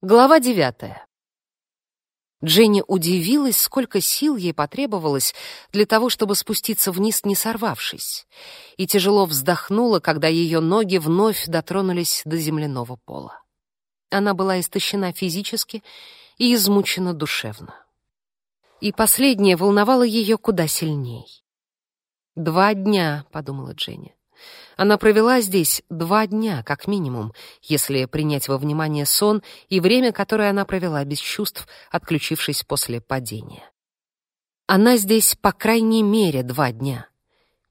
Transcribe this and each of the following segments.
Глава девятая. Дженни удивилась, сколько сил ей потребовалось для того, чтобы спуститься вниз, не сорвавшись, и тяжело вздохнула, когда ее ноги вновь дотронулись до земляного пола. Она была истощена физически и измучена душевно. И последнее волновало ее куда сильней. «Два дня», — подумала Дженни. Она провела здесь два дня, как минимум, если принять во внимание сон и время, которое она провела без чувств, отключившись после падения. Она здесь, по крайней мере, два дня.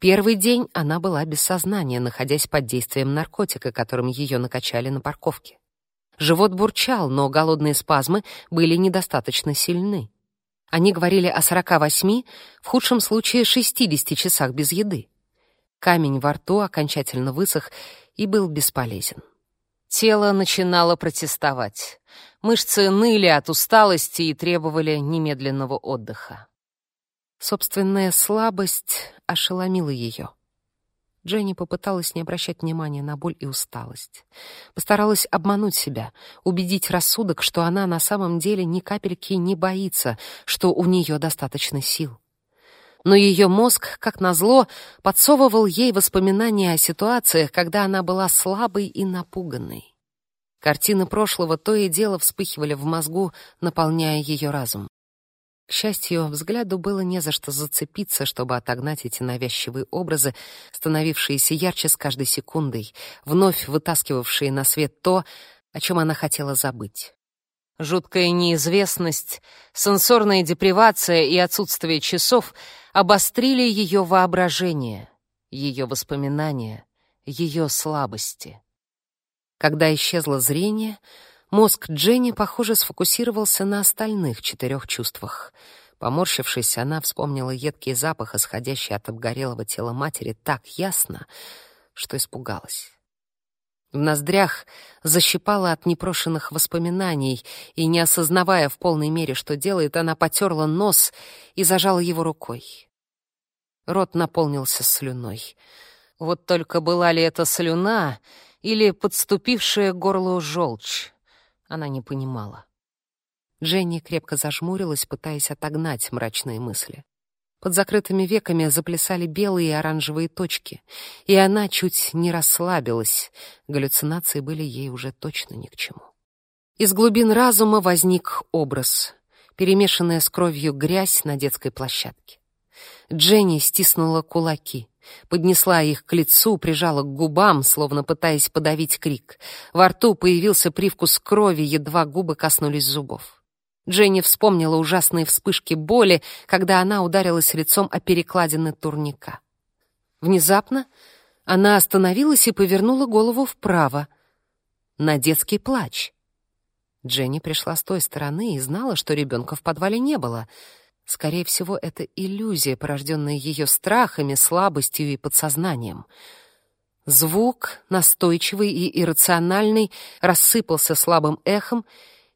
Первый день она была без сознания, находясь под действием наркотика, которым ее накачали на парковке. Живот бурчал, но голодные спазмы были недостаточно сильны. Они говорили о 48, в худшем случае 60 часах без еды. Камень во рту окончательно высох и был бесполезен. Тело начинало протестовать. Мышцы ныли от усталости и требовали немедленного отдыха. Собственная слабость ошеломила ее. Дженни попыталась не обращать внимания на боль и усталость. Постаралась обмануть себя, убедить рассудок, что она на самом деле ни капельки не боится, что у нее достаточно сил но ее мозг, как назло, подсовывал ей воспоминания о ситуациях, когда она была слабой и напуганной. Картины прошлого то и дело вспыхивали в мозгу, наполняя ее разум. К счастью, взгляду было не за что зацепиться, чтобы отогнать эти навязчивые образы, становившиеся ярче с каждой секундой, вновь вытаскивавшие на свет то, о чем она хотела забыть. Жуткая неизвестность, сенсорная депривация и отсутствие часов обострили ее воображение, ее воспоминания, ее слабости. Когда исчезло зрение, мозг Дженни, похоже, сфокусировался на остальных четырех чувствах. Поморщившись, она вспомнила едкий запах, исходящий от обгорелого тела матери, так ясно, что испугалась. В ноздрях защипала от непрошенных воспоминаний, и, не осознавая в полной мере, что делает, она потерла нос и зажала его рукой. Рот наполнился слюной. Вот только была ли это слюна или подступившая к горлу желчь, она не понимала. Дженни крепко зажмурилась, пытаясь отогнать мрачные мысли. Под закрытыми веками заплясали белые и оранжевые точки, и она чуть не расслабилась. Галлюцинации были ей уже точно ни к чему. Из глубин разума возник образ, перемешанная с кровью грязь на детской площадке. Дженни стиснула кулаки, поднесла их к лицу, прижала к губам, словно пытаясь подавить крик. Во рту появился привкус крови, едва губы коснулись зубов. Дженни вспомнила ужасные вспышки боли, когда она ударилась лицом о перекладины турника. Внезапно она остановилась и повернула голову вправо, на детский плач. Дженни пришла с той стороны и знала, что ребенка в подвале не было. Скорее всего, это иллюзия, порожденная ее страхами, слабостью и подсознанием. Звук, настойчивый и иррациональный, рассыпался слабым эхом,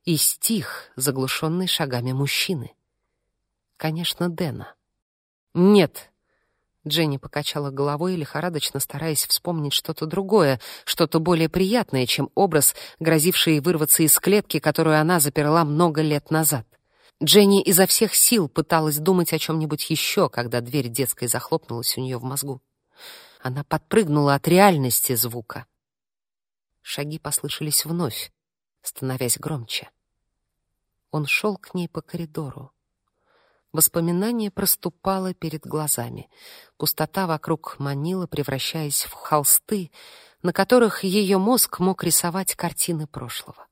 и стих, заглушенный шагами мужчины. Конечно, Дэна. «Нет!» Дженни покачала головой, лихорадочно стараясь вспомнить что-то другое, что-то более приятное, чем образ, грозивший вырваться из клетки, которую она заперла много лет назад. Дженни изо всех сил пыталась думать о чем-нибудь еще, когда дверь детской захлопнулась у нее в мозгу. Она подпрыгнула от реальности звука. Шаги послышались вновь становясь громче. Он шел к ней по коридору. Воспоминание проступало перед глазами. Пустота вокруг манила, превращаясь в холсты, на которых ее мозг мог рисовать картины прошлого.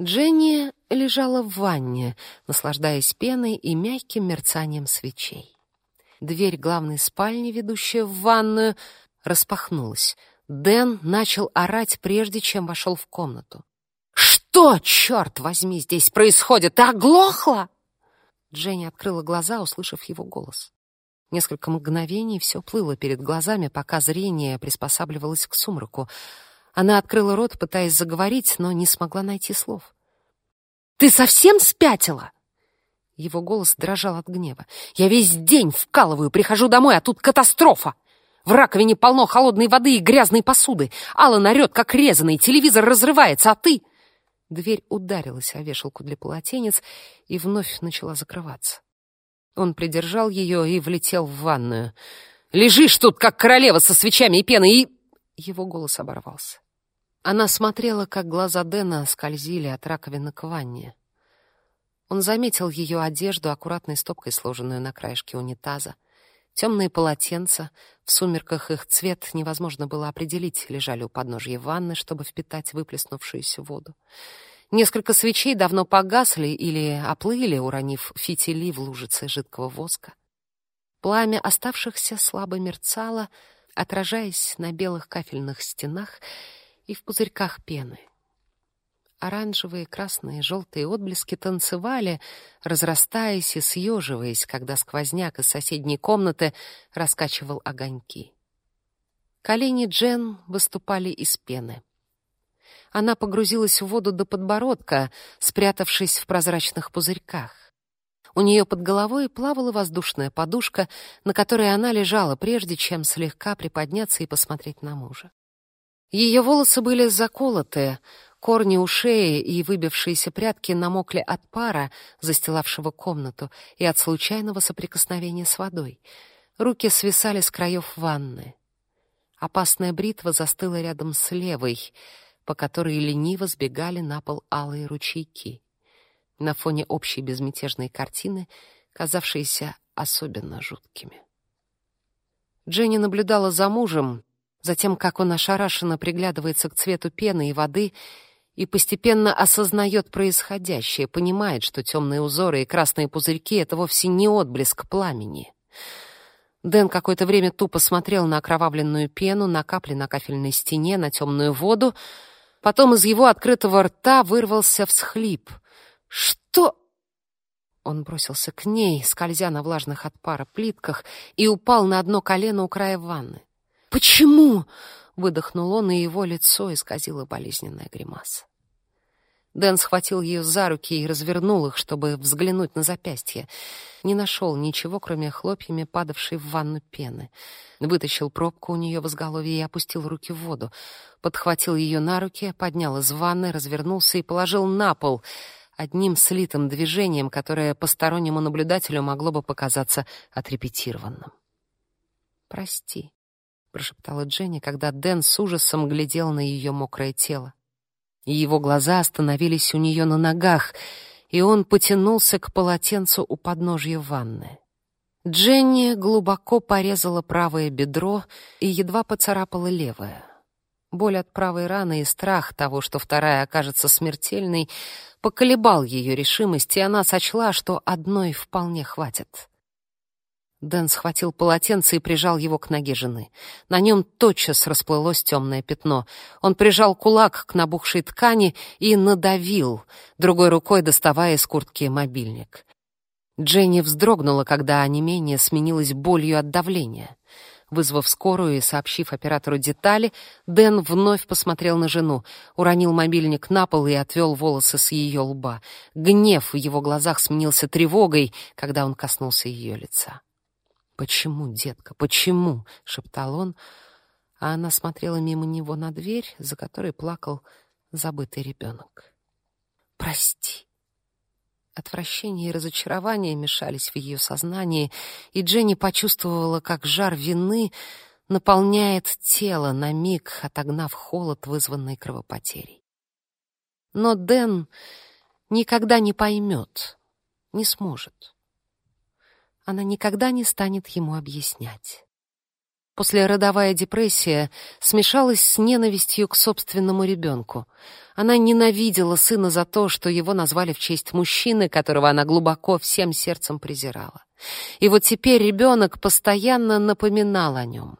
Дженни лежала в ванне, наслаждаясь пеной и мягким мерцанием свечей. Дверь главной спальни, ведущая в ванную, распахнулась — Дэн начал орать, прежде чем вошел в комнату. «Что, черт возьми, здесь происходит? Ты оглохла?» Дженни открыла глаза, услышав его голос. Несколько мгновений все плыло перед глазами, пока зрение приспосабливалось к сумраку. Она открыла рот, пытаясь заговорить, но не смогла найти слов. «Ты совсем спятила?» Его голос дрожал от гнева. «Я весь день вкалываю, прихожу домой, а тут катастрофа! В раковине полно холодной воды и грязной посуды. Алла орёт, как резаный, телевизор разрывается, а ты... Дверь ударилась о вешалку для полотенец и вновь начала закрываться. Он придержал ее и влетел в ванную. «Лежишь тут, как королева со свечами и пеной, и...» Его голос оборвался. Она смотрела, как глаза Дэна скользили от раковины к ванне. Он заметил ее одежду, аккуратной стопкой сложенную на краешке унитаза. Темные полотенца, в сумерках их цвет невозможно было определить, лежали у подножья ванны, чтобы впитать выплеснувшуюся воду. Несколько свечей давно погасли или оплыли, уронив фитили в лужице жидкого воска. Пламя оставшихся слабо мерцало, отражаясь на белых кафельных стенах и в пузырьках пены. Оранжевые, красные, желтые отблески танцевали, разрастаясь и съеживаясь, когда сквозняк из соседней комнаты раскачивал огоньки. Колени Джен выступали из пены. Она погрузилась в воду до подбородка, спрятавшись в прозрачных пузырьках. У нее под головой плавала воздушная подушка, на которой она лежала, прежде чем слегка приподняться и посмотреть на мужа. Ее волосы были заколоты, Корни ушей и выбившиеся прядки намокли от пара, застилавшего комнату, и от случайного соприкосновения с водой. Руки свисали с краев ванны. Опасная бритва застыла рядом с левой, по которой лениво сбегали на пол алые ручейки. На фоне общей безмятежной картины, казавшиеся особенно жуткими. Дженни наблюдала за мужем, за тем, как он ошарашенно приглядывается к цвету пены и воды и постепенно осознает происходящее, понимает, что темные узоры и красные пузырьки — это вовсе не отблеск пламени. Дэн какое-то время тупо смотрел на окровавленную пену, на капли на кафельной стене, на темную воду. Потом из его открытого рта вырвался всхлип. «Что?» Он бросился к ней, скользя на влажных от пара плитках, и упал на одно колено у края ванны. «Почему?» Выдохнул он, и его лицо исказило болезненная гримаса. Дэн схватил ее за руки и развернул их, чтобы взглянуть на запястье. Не нашел ничего, кроме хлопьями падавшей в ванну пены. Вытащил пробку у нее в изголовье и опустил руки в воду. Подхватил ее на руки, поднял из ванны, развернулся и положил на пол одним слитым движением, которое постороннему наблюдателю могло бы показаться отрепетированным. «Прости», прошептала Дженни, когда Дэн с ужасом глядел на ее мокрое тело. И его глаза остановились у нее на ногах, и он потянулся к полотенцу у подножья ванны. Дженни глубоко порезала правое бедро и едва поцарапала левое. Боль от правой раны и страх того, что вторая окажется смертельной, поколебал ее решимость, и она сочла, что одной вполне хватит. Дэн схватил полотенце и прижал его к ноге жены. На нем тотчас расплылось темное пятно. Он прижал кулак к набухшей ткани и надавил, другой рукой доставая из куртки мобильник. Дженни вздрогнула, когда онемение сменилось болью от давления. Вызвав скорую и сообщив оператору детали, Дэн вновь посмотрел на жену, уронил мобильник на пол и отвел волосы с ее лба. Гнев в его глазах сменился тревогой, когда он коснулся ее лица. «Почему, детка, почему?» — шептал он, а она смотрела мимо него на дверь, за которой плакал забытый ребенок. «Прости». Отвращение и разочарование мешались в ее сознании, и Дженни почувствовала, как жар вины наполняет тело на миг, отогнав холод, вызванный кровопотерей. Но Дэн никогда не поймет, не сможет она никогда не станет ему объяснять. Послеродовая депрессия смешалась с ненавистью к собственному ребенку. Она ненавидела сына за то, что его назвали в честь мужчины, которого она глубоко всем сердцем презирала. И вот теперь ребенок постоянно напоминал о нем.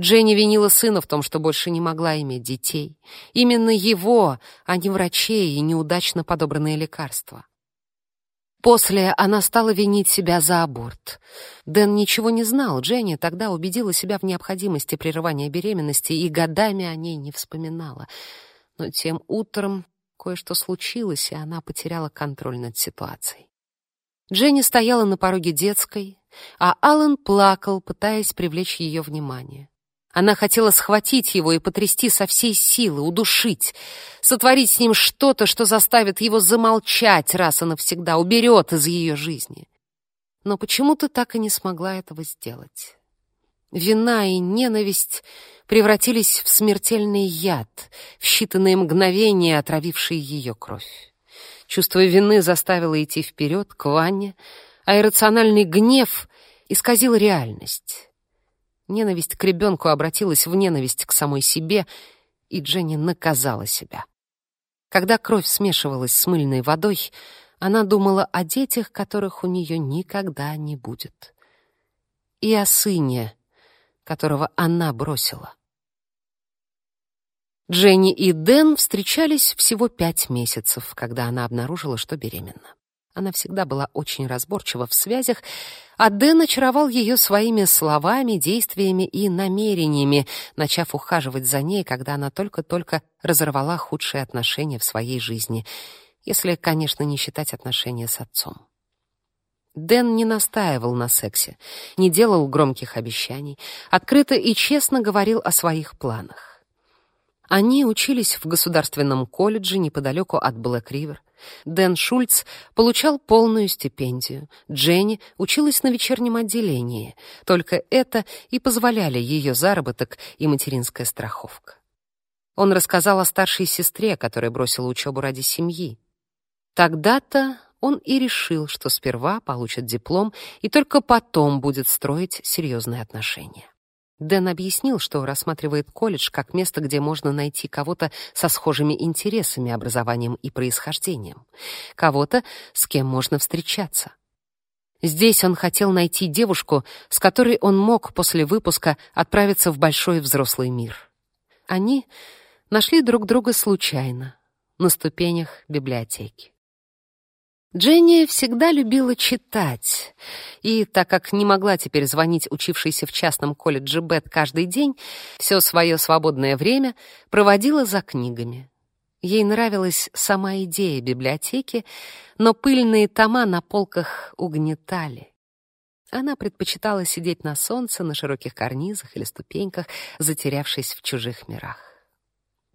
Дженни винила сына в том, что больше не могла иметь детей. Именно его, а не врачей и неудачно подобранные лекарства. После она стала винить себя за аборт. Дэн ничего не знал, Дженни тогда убедила себя в необходимости прерывания беременности и годами о ней не вспоминала. Но тем утром кое-что случилось, и она потеряла контроль над ситуацией. Дженни стояла на пороге детской, а Аллен плакал, пытаясь привлечь ее внимание. Она хотела схватить его и потрясти со всей силы, удушить, сотворить с ним что-то, что заставит его замолчать раз и навсегда, уберет из ее жизни. Но почему-то так и не смогла этого сделать. Вина и ненависть превратились в смертельный яд, в считанные мгновения отравивший ее кровь. Чувство вины заставило идти вперед, к Ванне, а иррациональный гнев исказил реальность. Ненависть к ребенку обратилась в ненависть к самой себе, и Дженни наказала себя. Когда кровь смешивалась с мыльной водой, она думала о детях, которых у нее никогда не будет. И о сыне, которого она бросила. Дженни и Дэн встречались всего пять месяцев, когда она обнаружила, что беременна. Она всегда была очень разборчива в связях, а Дэн очаровал ее своими словами, действиями и намерениями, начав ухаживать за ней, когда она только-только разорвала худшие отношения в своей жизни, если, конечно, не считать отношения с отцом. Дэн не настаивал на сексе, не делал громких обещаний, открыто и честно говорил о своих планах. Они учились в государственном колледже неподалеку от Блэк-Ривер. Дэн Шульц получал полную стипендию. Дженни училась на вечернем отделении. Только это и позволяли ее заработок и материнская страховка. Он рассказал о старшей сестре, которая бросила учебу ради семьи. Тогда-то он и решил, что сперва получит диплом и только потом будет строить серьезные отношения. Дэн объяснил, что рассматривает колледж как место, где можно найти кого-то со схожими интересами, образованием и происхождением, кого-то, с кем можно встречаться. Здесь он хотел найти девушку, с которой он мог после выпуска отправиться в большой взрослый мир. Они нашли друг друга случайно на ступенях библиотеки. Дженни всегда любила читать, и, так как не могла теперь звонить учившейся в частном колледже Бет каждый день, все свое свободное время проводила за книгами. Ей нравилась сама идея библиотеки, но пыльные тома на полках угнетали. Она предпочитала сидеть на солнце, на широких карнизах или ступеньках, затерявшись в чужих мирах.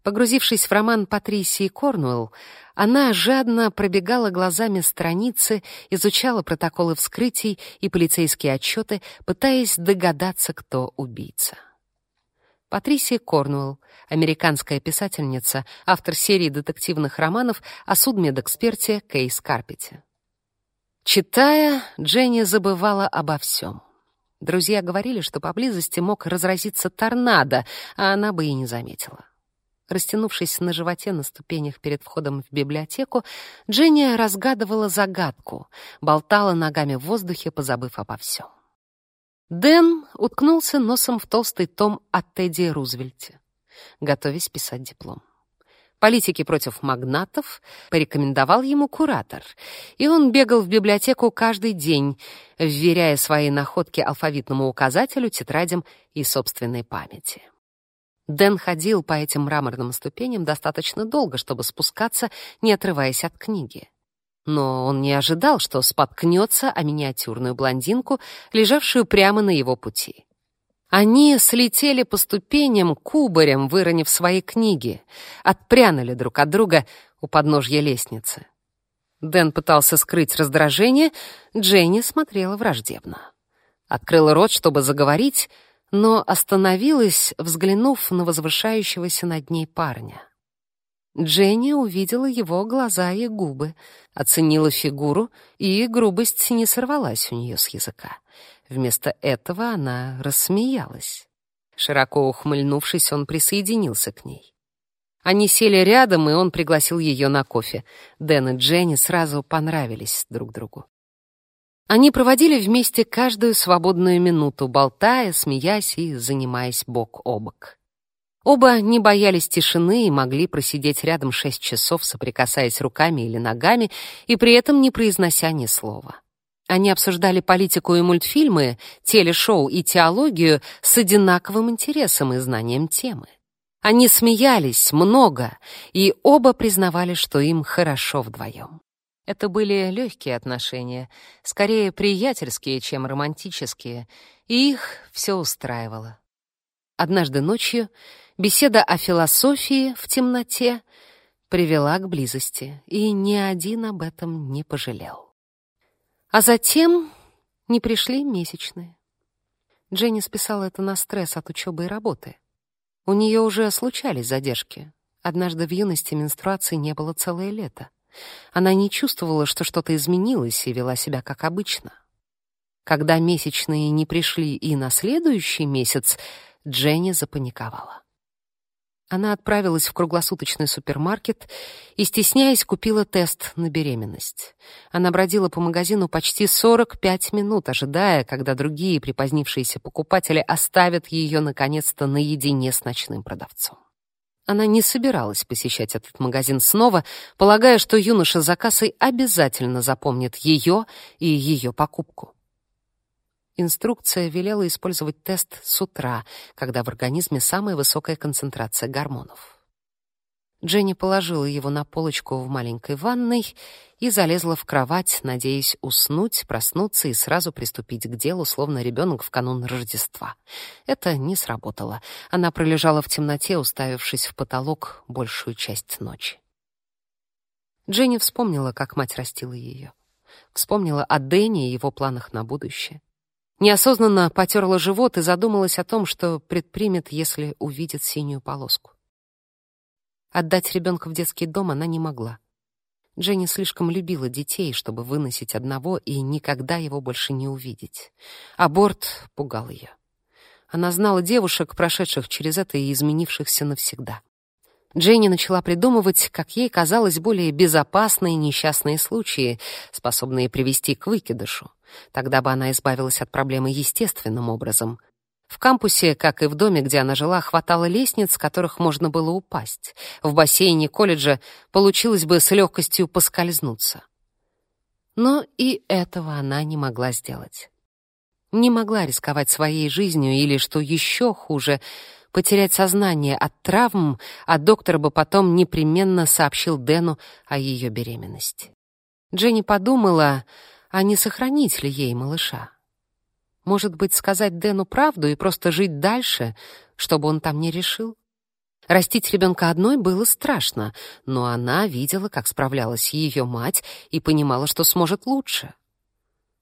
Погрузившись в роман Патрисии Корнуэлл, она жадно пробегала глазами страницы, изучала протоколы вскрытий и полицейские отчеты, пытаясь догадаться, кто убийца. Патрисия Корнуэлл, американская писательница, автор серии детективных романов о судмедэксперте Кейс Карпете. Читая, Дженни забывала обо всем. Друзья говорили, что поблизости мог разразиться торнадо, а она бы и не заметила. Растянувшись на животе на ступенях перед входом в библиотеку, Дженни разгадывала загадку, болтала ногами в воздухе, позабыв обо всем. Дэн уткнулся носом в толстый том о Тедди Рузвельте, готовясь писать диплом. Политики против магнатов порекомендовал ему куратор, и он бегал в библиотеку каждый день, вверяя свои находки алфавитному указателю, тетрадям и собственной памяти. Дэн ходил по этим мраморным ступеням достаточно долго, чтобы спускаться, не отрываясь от книги. Но он не ожидал, что споткнется о миниатюрную блондинку, лежавшую прямо на его пути. Они слетели по ступеням кубарем, выронив свои книги, отпрянули друг от друга у подножья лестницы. Дэн пытался скрыть раздражение, Дженни смотрела враждебно. Открыла рот, чтобы заговорить, но остановилась, взглянув на возвышающегося над ней парня. Дженни увидела его глаза и губы, оценила фигуру, и грубость не сорвалась у нее с языка. Вместо этого она рассмеялась. Широко ухмыльнувшись, он присоединился к ней. Они сели рядом, и он пригласил ее на кофе. Дэн и Дженни сразу понравились друг другу. Они проводили вместе каждую свободную минуту, болтая, смеясь и занимаясь бок о бок. Оба не боялись тишины и могли просидеть рядом шесть часов, соприкасаясь руками или ногами, и при этом не произнося ни слова. Они обсуждали политику и мультфильмы, телешоу и теологию с одинаковым интересом и знанием темы. Они смеялись много, и оба признавали, что им хорошо вдвоем. Это были легкие отношения, скорее приятельские, чем романтические, и их все устраивало. Однажды ночью беседа о философии в темноте привела к близости, и ни один об этом не пожалел. А затем не пришли месячные. Дженни списала это на стресс от учебы и работы. У нее уже случались задержки. Однажды в юности менструации не было целое лето. Она не чувствовала, что что-то изменилось, и вела себя как обычно. Когда месячные не пришли и на следующий месяц, Дженни запаниковала. Она отправилась в круглосуточный супермаркет и, стесняясь, купила тест на беременность. Она бродила по магазину почти 45 минут, ожидая, когда другие припозднившиеся покупатели оставят ее наконец-то наедине с ночным продавцом. Она не собиралась посещать этот магазин снова, полагая, что юноша за кассой обязательно запомнит ее и ее покупку. Инструкция велела использовать тест с утра, когда в организме самая высокая концентрация гормонов. Дженни положила его на полочку в маленькой ванной и залезла в кровать, надеясь уснуть, проснуться и сразу приступить к делу, словно ребенок в канун Рождества. Это не сработало. Она пролежала в темноте, уставившись в потолок большую часть ночи. Дженни вспомнила, как мать растила ее. Вспомнила о Дэне и его планах на будущее. Неосознанно потерла живот и задумалась о том, что предпримет, если увидит синюю полоску. Отдать ребенка в детский дом она не могла. Дженни слишком любила детей, чтобы выносить одного и никогда его больше не увидеть. Аборт пугал ее. Она знала девушек, прошедших через это и изменившихся навсегда. Дженни начала придумывать, как ей казалось, более безопасные несчастные случаи, способные привести к выкидышу. Тогда бы она избавилась от проблемы естественным образом. В кампусе, как и в доме, где она жила, хватало лестниц, с которых можно было упасть. В бассейне колледжа получилось бы с легкостью поскользнуться. Но и этого она не могла сделать. Не могла рисковать своей жизнью или, что еще хуже, потерять сознание от травм, а доктор бы потом непременно сообщил Дэну о ее беременности. Дженни подумала, а не сохранить ли ей малыша. Может быть, сказать Дэну правду и просто жить дальше, чтобы он там не решил? Растить ребенка одной было страшно, но она видела, как справлялась ее мать, и понимала, что сможет лучше.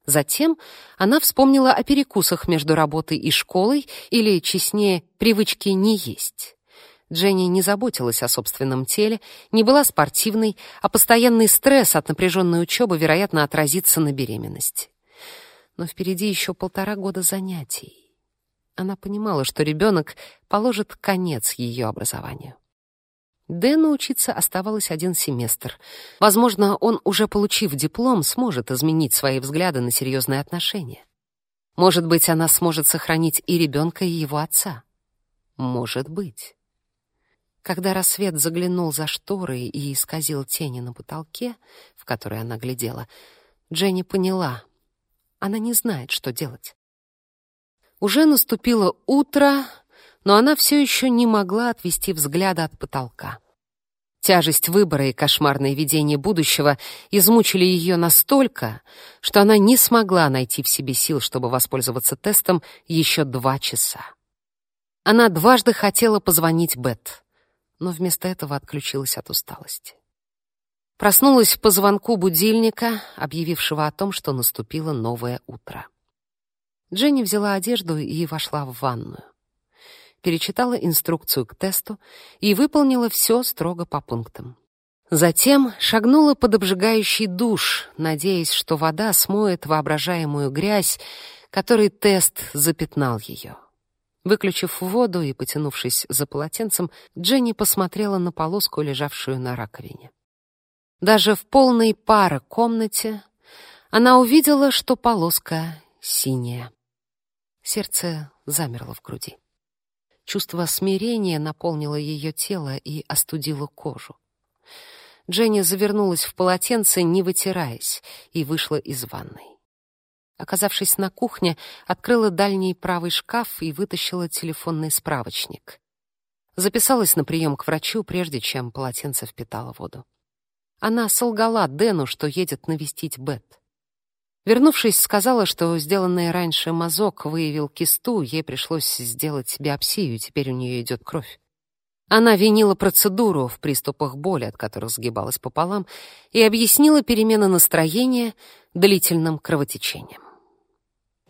Затем она вспомнила о перекусах между работой и школой, или, честнее, привычке не есть. Дженни не заботилась о собственном теле, не была спортивной, а постоянный стресс от напряженной учебы, вероятно, отразится на беременности. Но впереди еще полтора года занятий. Она понимала, что ребенок положит конец ее образованию. Дэну учиться оставалось один семестр. Возможно, он, уже получив диплом, сможет изменить свои взгляды на серьезные отношения. Может быть, она сможет сохранить и ребенка, и его отца. Может быть. Когда рассвет заглянул за шторы и исказил тени на потолке, в которые она глядела, Дженни поняла, она не знает, что делать. Уже наступило утро, но она все еще не могла отвести взгляда от потолка. Тяжесть выбора и кошмарное видение будущего измучили ее настолько, что она не смогла найти в себе сил, чтобы воспользоваться тестом еще два часа. Она дважды хотела позвонить Бет но вместо этого отключилась от усталости. Проснулась по звонку будильника, объявившего о том, что наступило новое утро. Дженни взяла одежду и вошла в ванную. Перечитала инструкцию к тесту и выполнила все строго по пунктам. Затем шагнула под обжигающий душ, надеясь, что вода смоет воображаемую грязь, которой тест запятнал ее. Выключив воду и потянувшись за полотенцем, Дженни посмотрела на полоску, лежавшую на раковине. Даже в полной пары комнате она увидела, что полоска синяя. Сердце замерло в груди. Чувство смирения наполнило ее тело и остудило кожу. Дженни завернулась в полотенце, не вытираясь, и вышла из ванной. Оказавшись на кухне, открыла дальний правый шкаф и вытащила телефонный справочник. Записалась на прием к врачу, прежде чем полотенце впитало воду. Она солгала Дэну, что едет навестить Бет. Вернувшись, сказала, что сделанный раньше мазок выявил кисту, ей пришлось сделать биопсию, теперь у нее идет кровь. Она винила процедуру в приступах боли, от которых сгибалась пополам, и объяснила перемены настроения длительным кровотечением.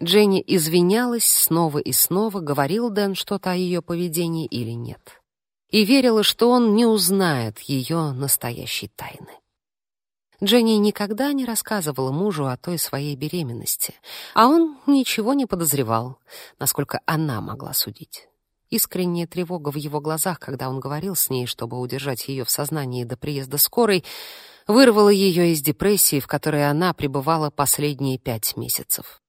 Дженни извинялась снова и снова, говорил Дэн что-то о ее поведении или нет. И верила, что он не узнает ее настоящей тайны. Дженни никогда не рассказывала мужу о той своей беременности, а он ничего не подозревал, насколько она могла судить. Искренняя тревога в его глазах, когда он говорил с ней, чтобы удержать ее в сознании до приезда скорой, вырвала ее из депрессии, в которой она пребывала последние пять месяцев.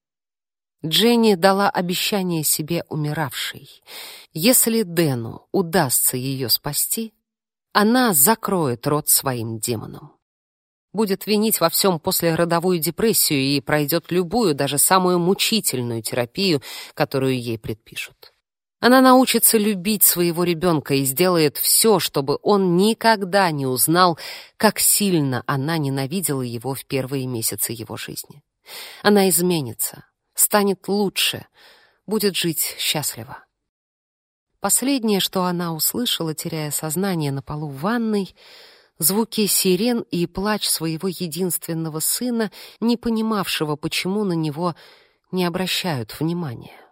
Дженни дала обещание себе умиравшей. Если Дэну удастся ее спасти, она закроет рот своим демонам. Будет винить во всем послеродовую депрессию и пройдет любую, даже самую мучительную терапию, которую ей предпишут. Она научится любить своего ребенка и сделает все, чтобы он никогда не узнал, как сильно она ненавидела его в первые месяцы его жизни. Она изменится, станет лучше, будет жить счастливо. Последнее, что она услышала, теряя сознание на полу ванной, звуки сирен и плач своего единственного сына, не понимавшего, почему на него не обращают внимания.